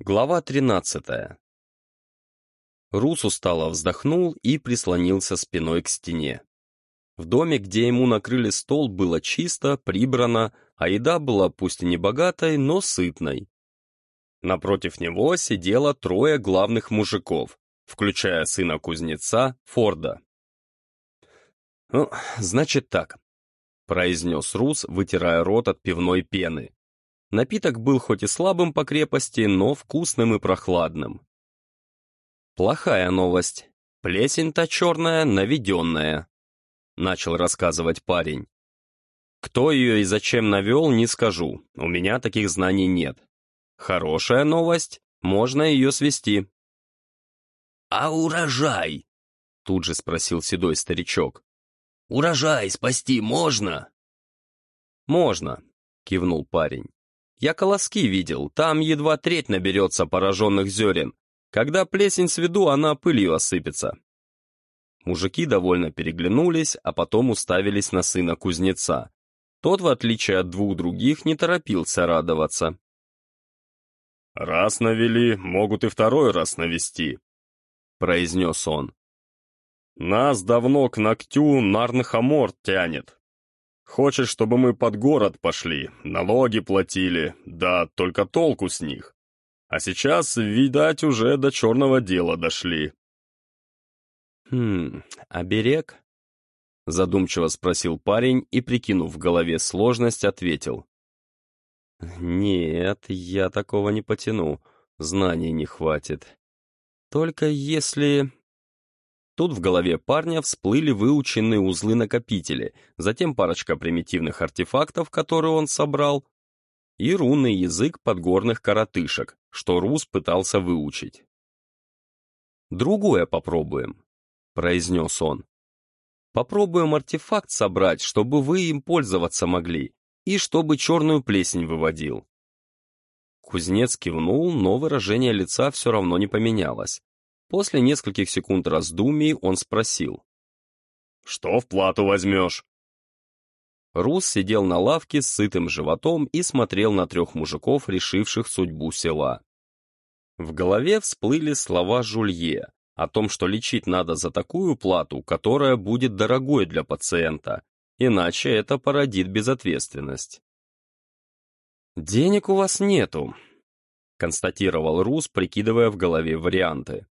Глава 13 Рус устало вздохнул и прислонился спиной к стене. В доме, где ему накрыли стол, было чисто, прибрано, а еда была пусть и не богатой, но сытной. Напротив него сидело трое главных мужиков, включая сына кузнеца Форда. «Ну, значит так», — произнес Рус, вытирая рот от пивной пены. Напиток был хоть и слабым по крепости, но вкусным и прохладным. Плохая новость. Плесень-то черная, наведенная. Начал рассказывать парень. Кто ее и зачем навел, не скажу. У меня таких знаний нет. Хорошая новость. Можно ее свести. «А урожай?» Тут же спросил седой старичок. «Урожай спасти можно?» «Можно», — кивнул парень. Я колоски видел, там едва треть наберется пораженных зерен. Когда плесень сведу, она пылью осыпется. Мужики довольно переглянулись, а потом уставились на сына кузнеца. Тот, в отличие от двух других, не торопился радоваться. «Раз навели, могут и второй раз навести», — произнес он. «Нас давно к ногтю Нарнхамор тянет. Хочешь, чтобы мы под город пошли, налоги платили, да только толку с них. А сейчас, видать, уже до черного дела дошли. «Хм, оберег?» а Задумчиво спросил парень и, прикинув в голове сложность, ответил. «Нет, я такого не потяну, знаний не хватит. Только если...» Тут в голове парня всплыли выученные узлы-накопители, затем парочка примитивных артефактов, которые он собрал, и рунный язык подгорных коротышек, что Рус пытался выучить. «Другое попробуем», — произнес он. «Попробуем артефакт собрать, чтобы вы им пользоваться могли, и чтобы черную плесень выводил». Кузнец кивнул, но выражение лица все равно не поменялось. После нескольких секунд раздумий он спросил. «Что в плату возьмешь?» Рус сидел на лавке с сытым животом и смотрел на трех мужиков, решивших судьбу села. В голове всплыли слова Жулье о том, что лечить надо за такую плату, которая будет дорогой для пациента, иначе это породит безответственность. «Денег у вас нету», — констатировал Рус, прикидывая в голове варианты.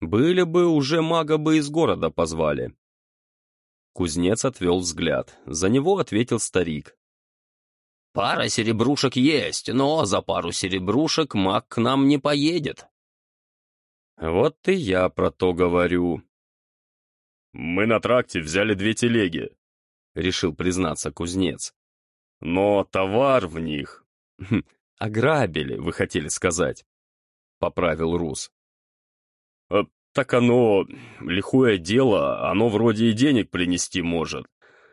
Были бы, уже мага бы из города позвали. Кузнец отвел взгляд. За него ответил старик. «Пара серебрушек есть, но за пару серебрушек маг к нам не поедет». «Вот и я про то говорю». «Мы на тракте взяли две телеги», — решил признаться кузнец. «Но товар в них...» хм, «Ограбили, вы хотели сказать», — поправил Рус. Э, «Так оно... лихое дело, оно вроде и денег принести может.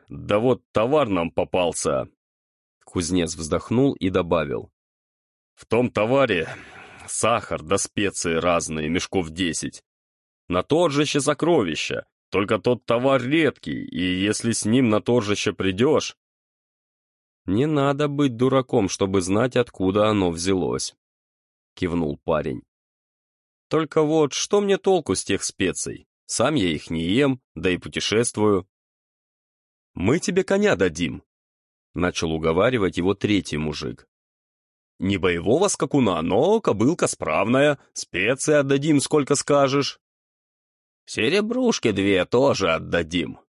Да вот товар нам попался». Кузнец вздохнул и добавил. «В том товаре сахар да специи разные, мешков десять. На торжище сокровища, только тот товар редкий, и если с ним на торжище придешь...» «Не надо быть дураком, чтобы знать, откуда оно взялось», — кивнул парень. Только вот что мне толку с тех специй? Сам я их не ем, да и путешествую. Мы тебе коня дадим, начал уговаривать его третий мужик. Не боевого скакуна, но кобылка справная, специи отдадим, сколько скажешь. Серебрушки две тоже отдадим,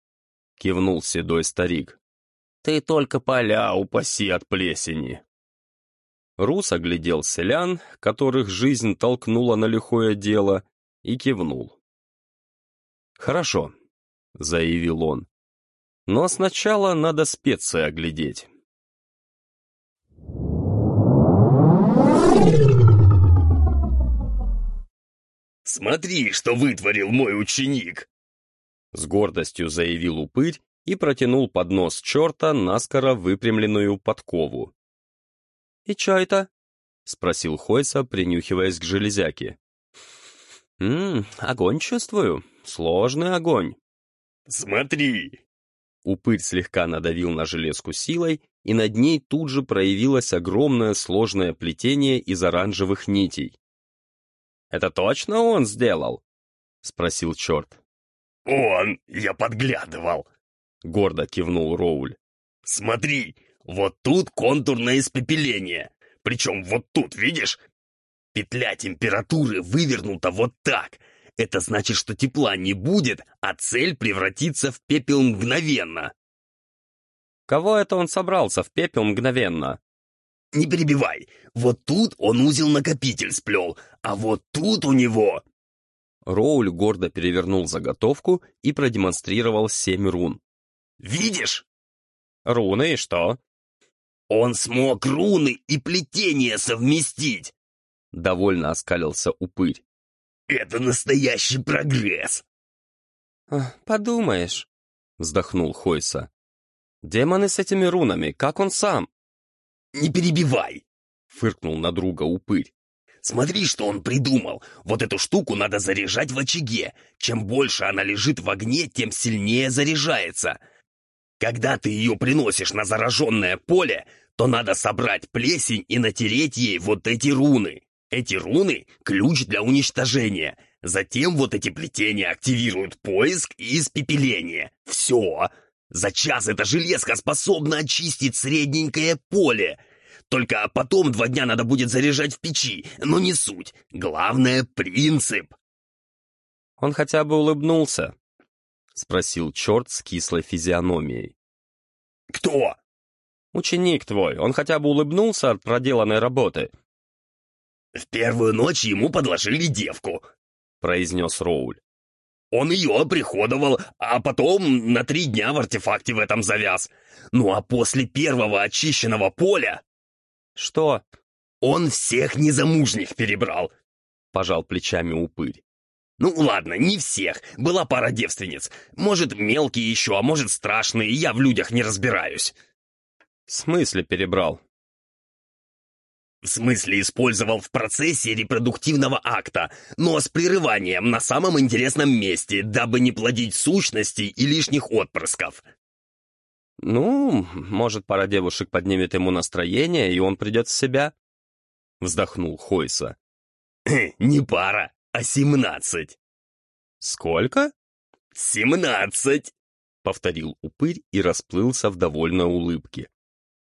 кивнул седой старик. Ты только поля упаси от плесени. Рус оглядел селян, которых жизнь толкнула на лихое дело, и кивнул. «Хорошо», — заявил он. «Но сначала надо специи оглядеть». «Смотри, что вытворил мой ученик!» С гордостью заявил упырь и протянул под нос черта наскоро выпрямленную подкову. «И чё это?» — спросил Хойса, принюхиваясь к железяке. «Ммм, огонь чувствую. Сложный огонь». «Смотри!» Упырь слегка надавил на железку силой, и над ней тут же проявилось огромное сложное плетение из оранжевых нитей. «Это точно он сделал?» — спросил черт. «Он! Я подглядывал!» — гордо кивнул Роуль. «Смотри, вот тут контурное испепеление. Причем вот тут, видишь? Петля температуры вывернута вот так. Это значит, что тепла не будет, а цель превратится в пепел мгновенно. Кого это он собрался в пепел мгновенно? Не перебивай. Вот тут он узел-накопитель сплел, а вот тут у него... Роуль гордо перевернул заготовку и продемонстрировал семь рун. «Видишь?» «Руны и что?» «Он смог руны и плетение совместить!» Довольно оскалился упырь. «Это настоящий прогресс!» «Подумаешь», — вздохнул Хойса. «Демоны с этими рунами, как он сам?» «Не перебивай!» — фыркнул на друга упырь. «Смотри, что он придумал! Вот эту штуку надо заряжать в очаге. Чем больше она лежит в огне, тем сильнее заряжается. Когда ты ее приносишь на зараженное поле, то надо собрать плесень и натереть ей вот эти руны. Эти руны — ключ для уничтожения. Затем вот эти плетения активируют поиск и испепеление. Все. За час эта железка способна очистить средненькое поле. Только потом два дня надо будет заряжать в печи, но не суть. Главное — принцип. Он хотя бы улыбнулся, — спросил черт с кислой физиономией. «Кто?» «Ученик твой. Он хотя бы улыбнулся от проделанной работы». «В первую ночь ему подложили девку», — произнес Роуль. Он ее оприходовал, а потом на три дня в артефакте в этом завяз. Ну а после первого очищенного поля... Что? Он всех незамужних перебрал, пожал плечами упырь. Ну ладно, не всех, была пара девственниц. Может, мелкие еще, а может, страшные, я в людях не разбираюсь. В смысле перебрал? В смысле использовал в процессе репродуктивного акта, но с прерыванием на самом интересном месте, дабы не плодить сущностей и лишних отпрысков. «Ну, может, пара девушек поднимет ему настроение, и он придет в себя?» Вздохнул Хойса. «Не пара, а семнадцать». «Сколько?» «Семнадцать», — повторил упырь и расплылся в довольной улыбке.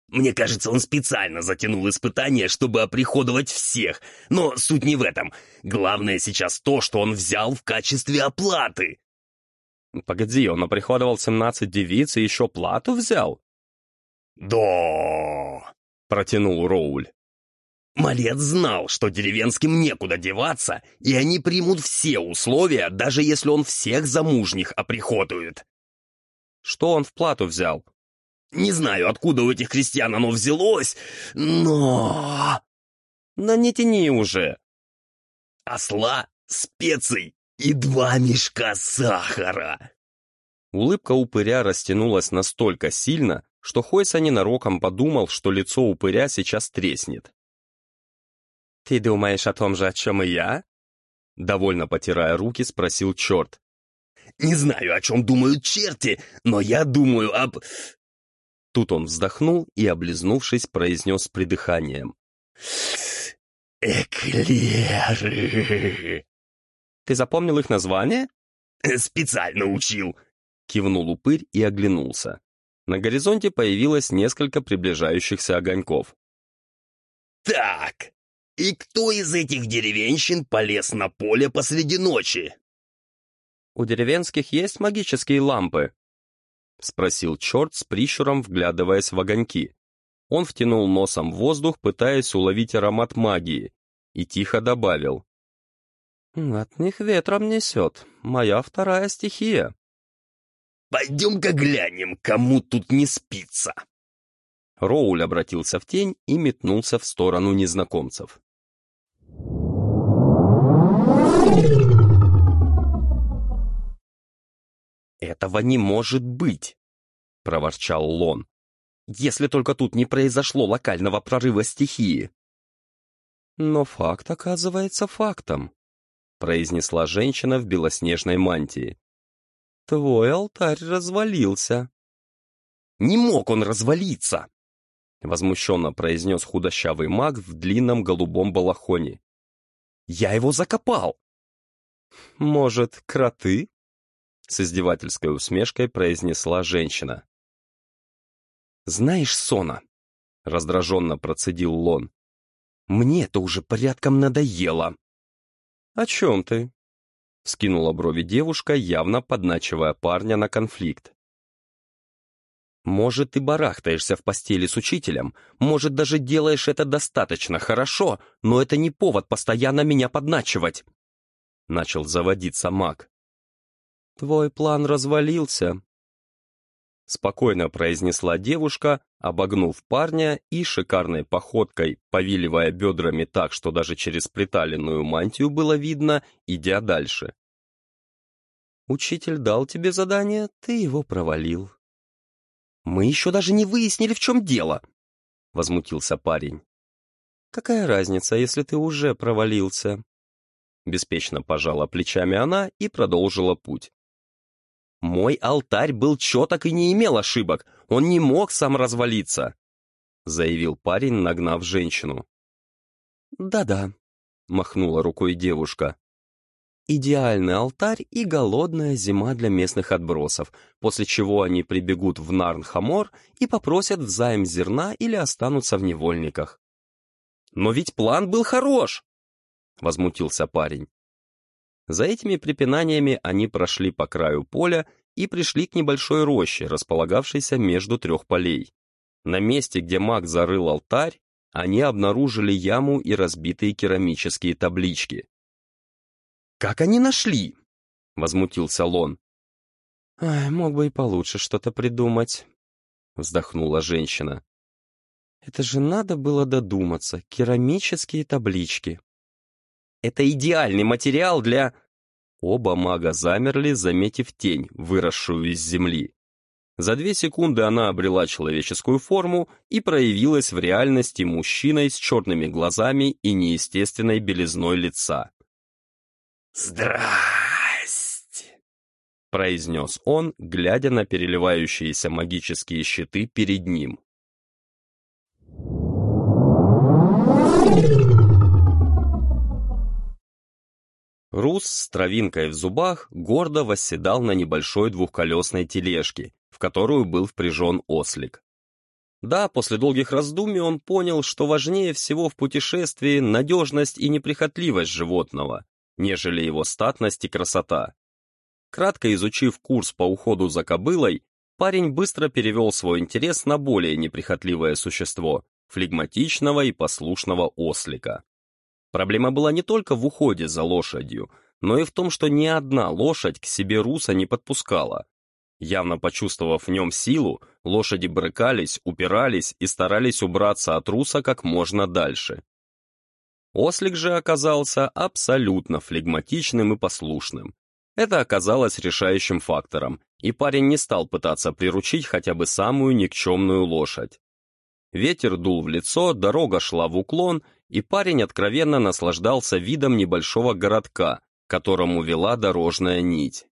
Мне кажется, он специально затянул испытание, чтобы оприходовать всех. Но суть не в этом. Главное сейчас то, что он взял в качестве оплаты. Погоди, он оприходовал 17 девиц и еще плату взял? Да, протянул Роуль. Малец знал, что деревенским некуда деваться, и они примут все условия, даже если он всех замужних оприходует. Что он в плату взял? Не знаю, откуда у этих крестьян оно взялось, но... Но не тяни уже. Осла, специй и два мешка сахара. Улыбка упыря растянулась настолько сильно, что Хойса ненароком подумал, что лицо упыря сейчас треснет. «Ты думаешь о том же, о чем и я?» Довольно потирая руки, спросил черт. «Не знаю, о чем думают черти, но я думаю об... Тут он вздохнул и, облизнувшись, произнес с придыханием. «Эклеры!» «Ты запомнил их название?» «Специально учил!» Кивнул упырь и оглянулся. На горизонте появилось несколько приближающихся огоньков. «Так, и кто из этих деревенщин полез на поле посреди ночи?» «У деревенских есть магические лампы», — спросил черт с прищуром, вглядываясь в огоньки. Он втянул носом воздух, пытаясь уловить аромат магии, и тихо добавил. «От них ветром несет. Моя вторая стихия». «Пойдем-ка глянем, кому тут не спится». Роуль обратился в тень и метнулся в сторону незнакомцев. «Этого не может быть!» — проворчал Лон. «Если только тут не произошло локального прорыва стихии». «Но факт оказывается фактом», — произнесла женщина в белоснежной мантии. «Твой алтарь развалился». «Не мог он развалиться!» возмущенно произнес худощавый маг в длинном голубом балахоне. «Я его закопал!» «Может, кроты?» С издевательской усмешкой произнесла женщина. «Знаешь, Сона», — раздраженно процедил Лон, «мне это уже порядком надоело». «О чем ты?» — скинула брови девушка, явно подначивая парня на конфликт. «Может, ты барахтаешься в постели с учителем, может, даже делаешь это достаточно хорошо, но это не повод постоянно меня подначивать!» Начал заводиться маг. «Твой план развалился», — спокойно произнесла девушка, обогнув парня и шикарной походкой, повиливая бедрами так, что даже через приталенную мантию было видно, идя дальше. «Учитель дал тебе задание, ты его провалил». «Мы еще даже не выяснили, в чем дело», — возмутился парень. «Какая разница, если ты уже провалился?» Беспечно пожала плечами она и продолжила путь. Мой алтарь был четок и не имел ошибок, он не мог сам развалиться», — заявил парень, нагнав женщину. «Да-да», — махнула рукой девушка. «Идеальный алтарь и голодная зима для местных отбросов, после чего они прибегут в Нарнхамор и попросят взаим зерна или останутся в невольниках». «Но ведь план был хорош!» — возмутился парень. За этими препинаниями они прошли по краю поля и пришли к небольшой роще, располагавшейся между трех полей. На месте, где маг зарыл алтарь, они обнаружили яму и разбитые керамические таблички. «Как они нашли?» — возмутился Лон. «Ай, мог бы и получше что-то придумать», — вздохнула женщина. «Это же надо было додуматься, керамические таблички». Это идеальный материал для...» Оба мага замерли, заметив тень, выросшую из земли. За две секунды она обрела человеческую форму и проявилась в реальности мужчиной с черными глазами и неестественной белизной лица. «Здрасте!» — произнес он, глядя на переливающиеся магические щиты перед ним. Рус с травинкой в зубах гордо восседал на небольшой двухколесной тележке, в которую был впряжен ослик. Да, после долгих раздумий он понял, что важнее всего в путешествии надежность и неприхотливость животного, нежели его статность и красота. Кратко изучив курс по уходу за кобылой, парень быстро перевел свой интерес на более неприхотливое существо, флегматичного и послушного ослика. Проблема была не только в уходе за лошадью, но и в том, что ни одна лошадь к себе руса не подпускала. Явно почувствовав в нем силу, лошади брыкались, упирались и старались убраться от руса как можно дальше. Ослик же оказался абсолютно флегматичным и послушным. Это оказалось решающим фактором, и парень не стал пытаться приручить хотя бы самую никчемную лошадь. Ветер дул в лицо, дорога шла в уклон, и парень откровенно наслаждался видом небольшого городка, которому вела дорожная нить.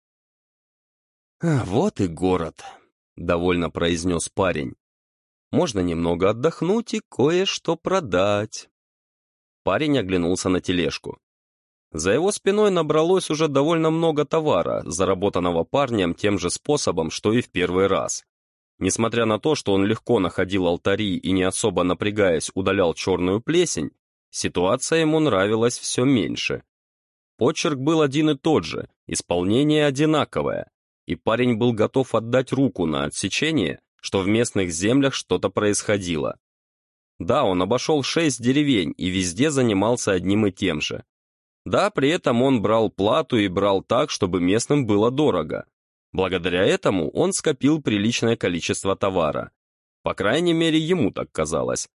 «А, «Вот и город», — довольно произнес парень. «Можно немного отдохнуть и кое-что продать». Парень оглянулся на тележку. За его спиной набралось уже довольно много товара, заработанного парнем тем же способом, что и в первый раз. Несмотря на то, что он легко находил алтари и не особо напрягаясь удалял черную плесень, Ситуация ему нравилась все меньше. Почерк был один и тот же, исполнение одинаковое, и парень был готов отдать руку на отсечение, что в местных землях что-то происходило. Да, он обошел шесть деревень и везде занимался одним и тем же. Да, при этом он брал плату и брал так, чтобы местным было дорого. Благодаря этому он скопил приличное количество товара. По крайней мере, ему так казалось.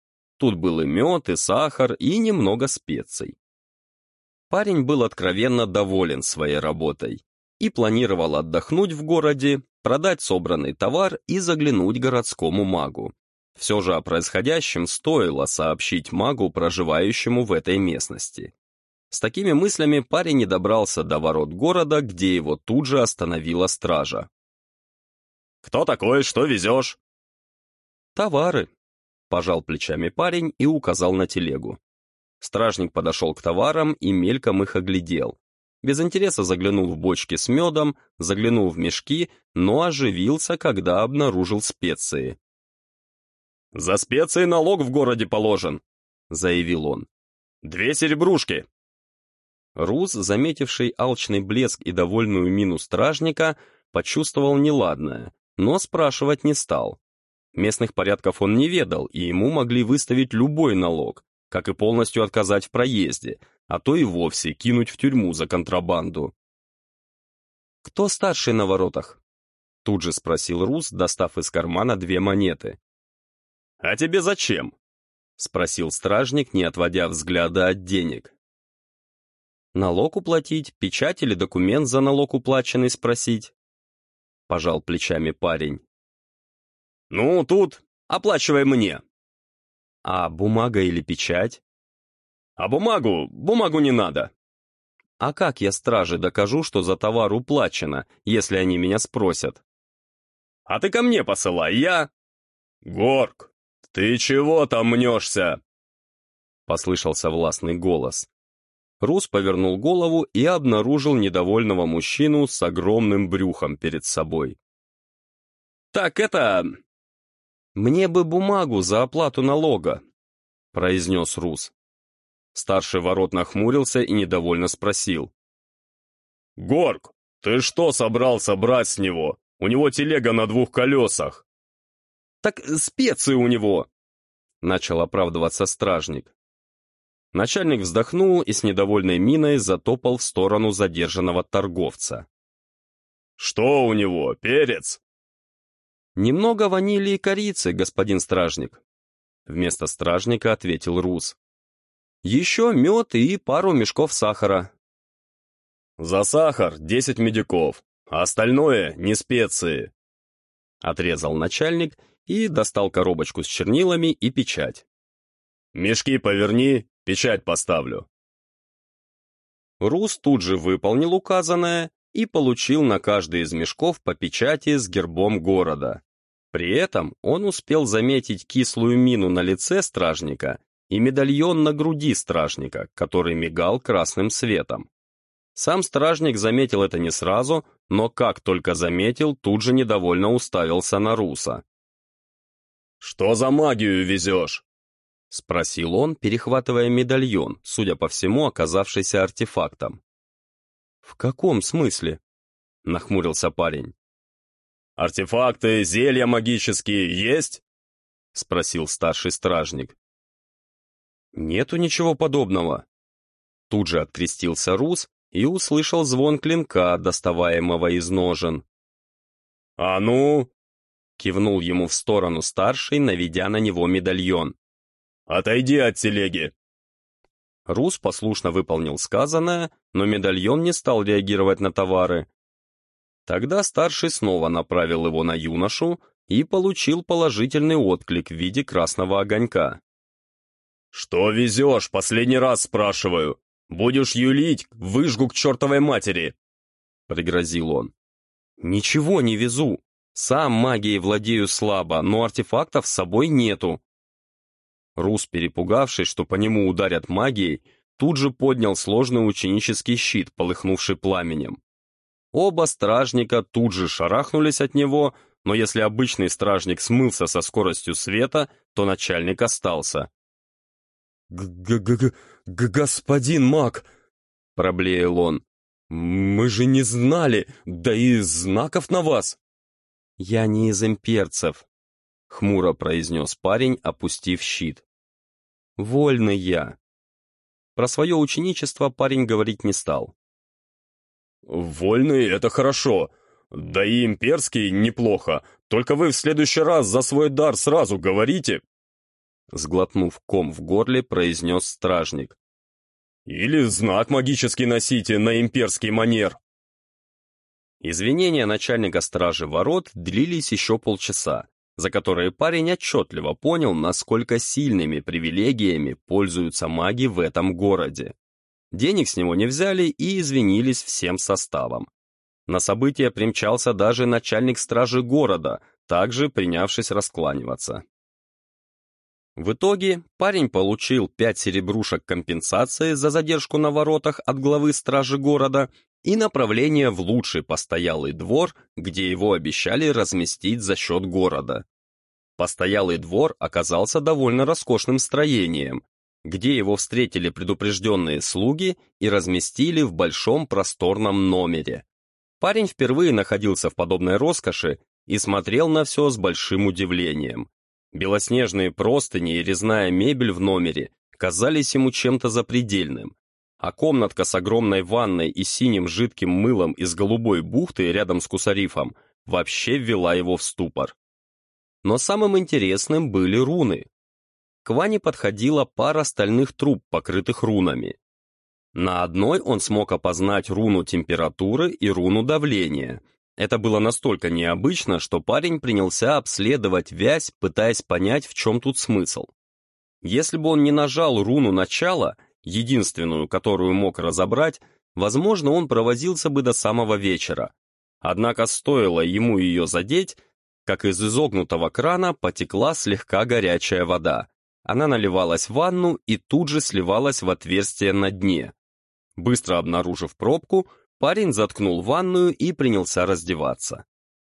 Тут был и мед, и сахар, и немного специй. Парень был откровенно доволен своей работой и планировал отдохнуть в городе, продать собранный товар и заглянуть городскому магу. Все же о происходящем стоило сообщить магу, проживающему в этой местности. С такими мыслями парень не добрался до ворот города, где его тут же остановила стража. «Кто такой? Что везешь?» «Товары», пожал плечами парень и указал на телегу. Стражник подошел к товарам и мельком их оглядел. Без интереса заглянул в бочки с медом, заглянул в мешки, но оживился, когда обнаружил специи. «За специи налог в городе положен», — заявил он. «Две серебрушки». Рус, заметивший алчный блеск и довольную мину стражника, почувствовал неладное, но спрашивать не стал. Местных порядков он не ведал, и ему могли выставить любой налог, как и полностью отказать в проезде, а то и вовсе кинуть в тюрьму за контрабанду. «Кто старший на воротах?» Тут же спросил Рус, достав из кармана две монеты. «А тебе зачем?» Спросил стражник, не отводя взгляда от денег. Налог уплатить, печать или документ за налог уплаченный спросить? Пожал плечами парень. Ну, тут оплачивай мне. А бумага или печать? А бумагу, бумагу не надо. А как я страже докажу, что за товар уплачено, если они меня спросят? А ты ко мне посылай, я... Горк, ты чего там мнешься? Послышался властный голос. Рус повернул голову и обнаружил недовольного мужчину с огромным брюхом перед собой. «Так это... «Мне бы бумагу за оплату налога», — произнес Рус. Старший ворот нахмурился и недовольно спросил. «Горг, ты что собрался брать с него? У него телега на двух колесах». «Так специи у него», — начал оправдываться стражник. Начальник вздохнул и с недовольной миной затопал в сторону задержанного торговца. «Что у него, перец?» «Немного ванили и корицы, господин стражник», — вместо стражника ответил Рус. «Еще мед и пару мешков сахара». «За сахар десять медиков, а остальное не специи», — отрезал начальник и достал коробочку с чернилами и печать. «Мешки поверни, печать поставлю». Рус тут же выполнил указанное и получил на каждый из мешков по печати с гербом города. При этом он успел заметить кислую мину на лице стражника и медальон на груди стражника, который мигал красным светом. Сам стражник заметил это не сразу, но как только заметил, тут же недовольно уставился на Руса. «Что за магию везешь?» — спросил он, перехватывая медальон, судя по всему, оказавшийся артефактом. «В каком смысле?» — нахмурился парень. «Артефакты, зелья магические есть?» — спросил старший стражник. «Нету ничего подобного». Тут же открестился Рус и услышал звон клинка, доставаемого из ножен. «А ну!» — кивнул ему в сторону старший, наведя на него медальон. «Отойди от телеги!» Рус послушно выполнил сказанное, но медальон не стал реагировать на товары. Тогда старший снова направил его на юношу и получил положительный отклик в виде красного огонька. «Что везешь? Последний раз спрашиваю. Будешь юлить, выжгу к чертовой матери!» Пригрозил он. «Ничего не везу. Сам магией владею слабо, но артефактов с собой нету. Рус, перепугавшись, что по нему ударят магией, тут же поднял сложный ученический щит, полыхнувший пламенем. Оба стражника тут же шарахнулись от него, но если обычный стражник смылся со скоростью света, то начальник остался. «Г-г-г... господин маг!» — проблеял он. «Мы же не знали, да и знаков на вас!» «Я не из имперцев», — хмуро произнес парень, опустив щит. «Вольный я». Про свое ученичество парень говорить не стал. «Вольный — это хорошо. Да и имперский неплохо. Только вы в следующий раз за свой дар сразу говорите». Сглотнув ком в горле, произнес стражник. «Или знак магический носите на имперский манер». Извинения начальника стражи ворот длились еще полчаса, за которые парень отчетливо понял, насколько сильными привилегиями пользуются маги в этом городе. Денег с него не взяли и извинились всем составом. На событие примчался даже начальник стражи города, также принявшись раскланиваться. В итоге парень получил пять серебрушек компенсации за задержку на воротах от главы стражи города и направление в лучший постоялый двор, где его обещали разместить за счет города. Постоялый двор оказался довольно роскошным строением, где его встретили предупрежденные слуги и разместили в большом просторном номере. Парень впервые находился в подобной роскоши и смотрел на все с большим удивлением. Белоснежные простыни и резная мебель в номере казались ему чем-то запредельным, а комнатка с огромной ванной и синим жидким мылом из голубой бухты рядом с кусарифом вообще ввела его в ступор. Но самым интересным были руны. К Ване подходила пара стальных труб, покрытых рунами. На одной он смог опознать руну температуры и руну давления, это было настолько необычно, что парень принялся обследовать вязь, пытаясь понять, в чем тут смысл. Если бы он не нажал руну начала, единственную, которую мог разобрать, возможно, он провозился бы до самого вечера. Однако стоило ему ее задеть, как из изогнутого крана потекла слегка горячая вода. Она наливалась в ванну и тут же сливалась в отверстие на дне. Быстро обнаружив пробку, Парень заткнул ванную и принялся раздеваться.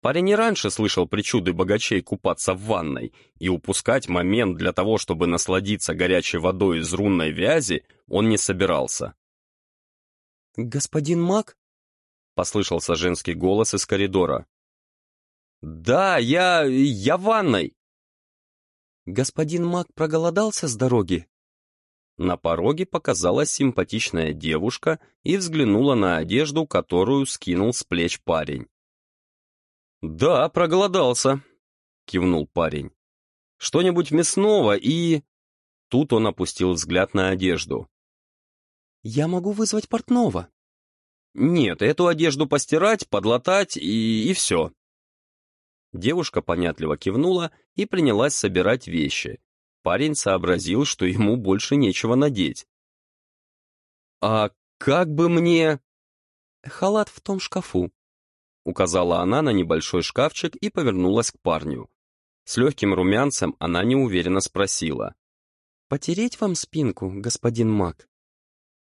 Парень и раньше слышал причуды богачей купаться в ванной, и упускать момент для того, чтобы насладиться горячей водой из рунной вязи, он не собирался. «Господин Мак?» — послышался женский голос из коридора. «Да, я... я в ванной!» «Господин Мак проголодался с дороги?» На пороге показалась симпатичная девушка и взглянула на одежду, которую скинул с плеч парень. «Да, проголодался», — кивнул парень. «Что-нибудь мясного и...» Тут он опустил взгляд на одежду. «Я могу вызвать портного». «Нет, эту одежду постирать, подлатать и... и все». Девушка понятливо кивнула и принялась собирать вещи, парень сообразил, что ему больше нечего надеть. «А как бы мне...» «Халат в том шкафу», — указала она на небольшой шкафчик и повернулась к парню. С легким румянцем она неуверенно спросила. «Потереть вам спинку, господин Мак?»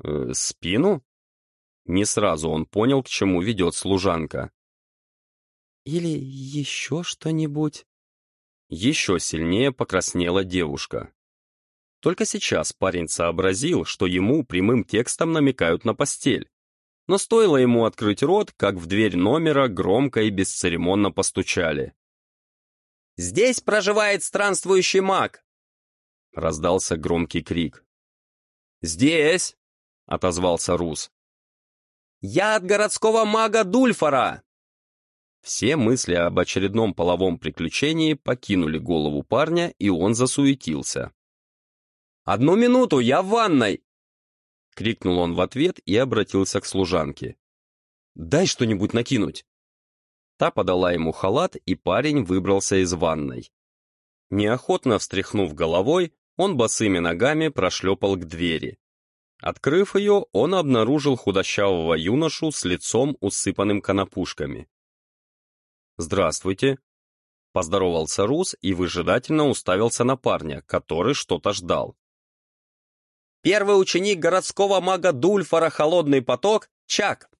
«Э, «Спину?» Не сразу он понял, к чему ведет служанка. «Или еще что-нибудь?» Еще сильнее покраснела девушка. Только сейчас парень сообразил, что ему прямым текстом намекают на постель. Но стоило ему открыть рот, как в дверь номера громко и бесцеремонно постучали. «Здесь проживает странствующий маг!» Раздался громкий крик. «Здесь!» — отозвался Рус. «Я от городского мага Дульфора!» Все мысли об очередном половом приключении покинули голову парня, и он засуетился. «Одну минуту, я в ванной!» Крикнул он в ответ и обратился к служанке. «Дай что-нибудь накинуть!» Та подала ему халат, и парень выбрался из ванной. Неохотно встряхнув головой, он босыми ногами прошлепал к двери. Открыв ее, он обнаружил худощавого юношу с лицом, усыпанным конопушками. «Здравствуйте!» Поздоровался Рус и выжидательно уставился на парня, который что-то ждал. «Первый ученик городского мага Дульфора Холодный поток — Чак!»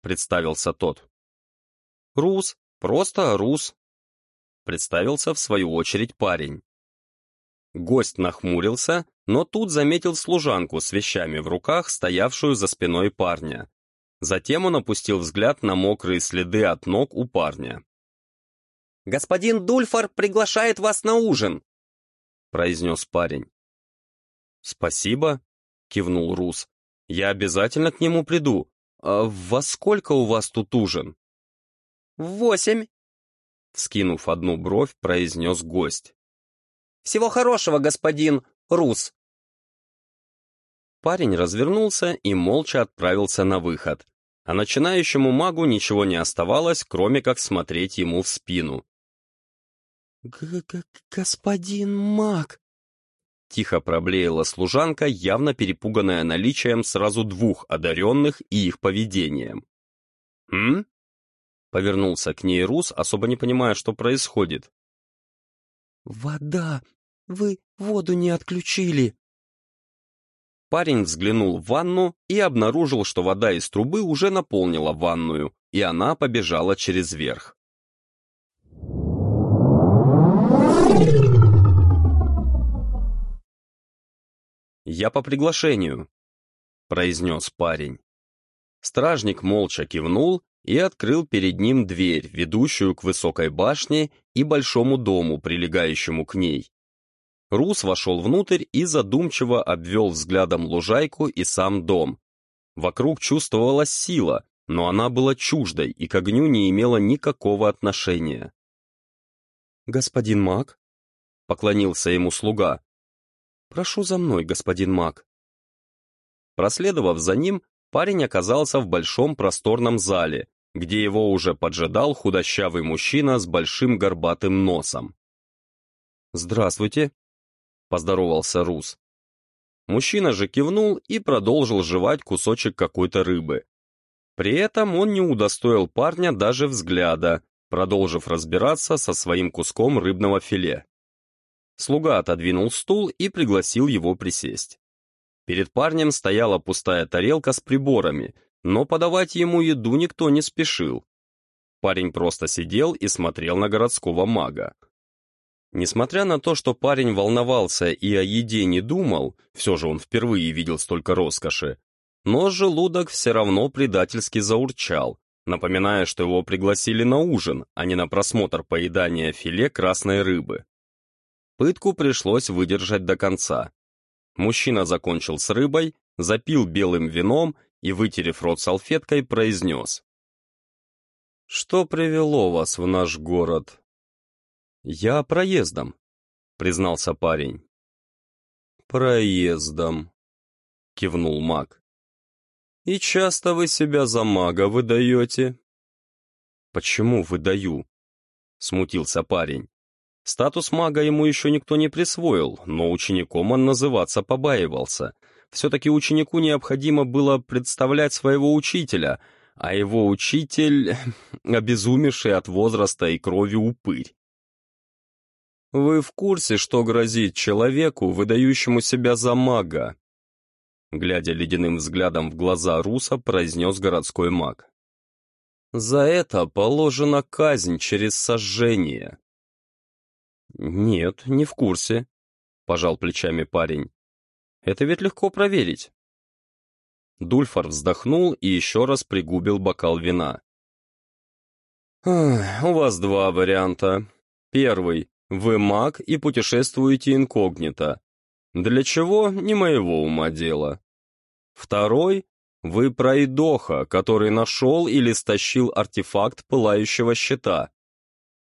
Представился тот. «Рус, просто Рус!» Представился в свою очередь парень. Гость нахмурился, но тут заметил служанку с вещами в руках, стоявшую за спиной парня. Затем он опустил взгляд на мокрые следы от ног у парня. «Господин Дульфор приглашает вас на ужин», — произнес парень. «Спасибо», — кивнул Рус. «Я обязательно к нему приду. А во сколько у вас тут ужин?» «В восемь», — скинув одну бровь, произнес гость. «Всего хорошего, господин Рус». Парень развернулся и молча отправился на выход, а начинающему магу ничего не оставалось, кроме как смотреть ему в спину. Г -г «Господин маг!» Тихо проблеяла служанка, явно перепуганная наличием сразу двух одаренных и их поведением. «М?» Повернулся к ней Рус, особо не понимая, что происходит. «Вода! вы воду не отключили?» Парень взглянул в ванну и обнаружил, что вода из трубы уже наполнила ванную, и она побежала через верх. «Я по приглашению», — произнес парень. Стражник молча кивнул и открыл перед ним дверь, ведущую к высокой башне и большому дому, прилегающему к ней. Рус вошел внутрь и задумчиво обвел взглядом лужайку и сам дом. Вокруг чувствовалась сила, но она была чуждой и к огню не имела никакого отношения. «Господин маг?» — поклонился ему слуга. «Прошу за мной, господин маг». Проследовав за ним, парень оказался в большом просторном зале, где его уже поджидал худощавый мужчина с большим горбатым носом. «Здравствуйте», — поздоровался Рус. Мужчина же кивнул и продолжил жевать кусочек какой-то рыбы. При этом он не удостоил парня даже взгляда, продолжив разбираться со своим куском рыбного филе. Слуга отодвинул стул и пригласил его присесть. Перед парнем стояла пустая тарелка с приборами, но подавать ему еду никто не спешил. Парень просто сидел и смотрел на городского мага. Несмотря на то, что парень волновался и о еде не думал, все же он впервые видел столько роскоши, но желудок все равно предательски заурчал, напоминая, что его пригласили на ужин, а не на просмотр поедания филе красной рыбы. Пытку пришлось выдержать до конца. Мужчина закончил с рыбой, запил белым вином и, вытерев рот салфеткой, произнес. «Что привело вас в наш город?» «Я проездом», — признался парень. «Проездом», — кивнул маг. «И часто вы себя за мага выдаете?» «Почему выдаю?» — смутился парень. Статус мага ему еще никто не присвоил, но учеником он называться побаивался. Все-таки ученику необходимо было представлять своего учителя, а его учитель — обезумевший от возраста и крови упырь. Вы в курсе, что грозит человеку, выдающему себя за мага?» Глядя ледяным взглядом в глаза Руса, произнес городской маг. «За это положена казнь через сожжение». «Нет, не в курсе», — пожал плечами парень. «Это ведь легко проверить». Дульфар вздохнул и еще раз пригубил бокал вина. «У вас два варианта. Первый. Вы маг и путешествуете инкогнито. Для чего, не моего ума дело. Второй — вы пройдоха, который нашел или стащил артефакт пылающего щита.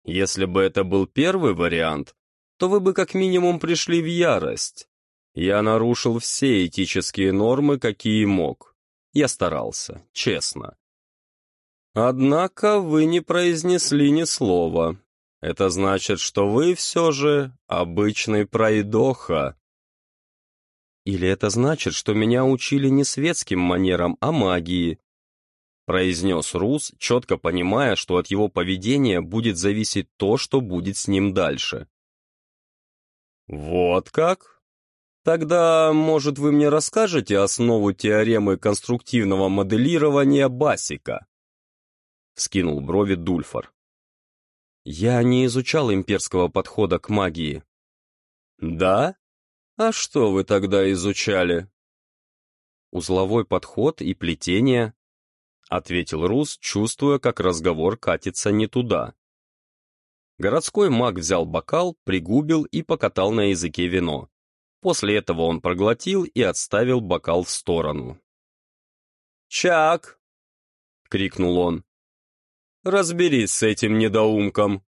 Если бы это был первый вариант, то вы бы как минимум пришли в ярость. Я нарушил все этические нормы, какие мог. Я старался, честно. Однако вы не произнесли ни слова, это значит, что вы все же обычный пройдоха. Или это значит, что меня учили не светским манерам, а магии, произнес Рус, четко понимая, что от его поведения будет зависеть то, что будет с ним дальше. «Вот как? Тогда, может, вы мне расскажете основу теоремы конструктивного моделирования Басика?» Скинул брови Дульфар. Я не изучал имперского подхода к магии. Да? А что вы тогда изучали? Узловой подход и плетение, ответил Рус, чувствуя, как разговор катится не туда. Городской маг взял бокал, пригубил и покатал на языке вино. После этого он проглотил и отставил бокал в сторону. «Чак!» — крикнул он. Разберись с этим недоумком.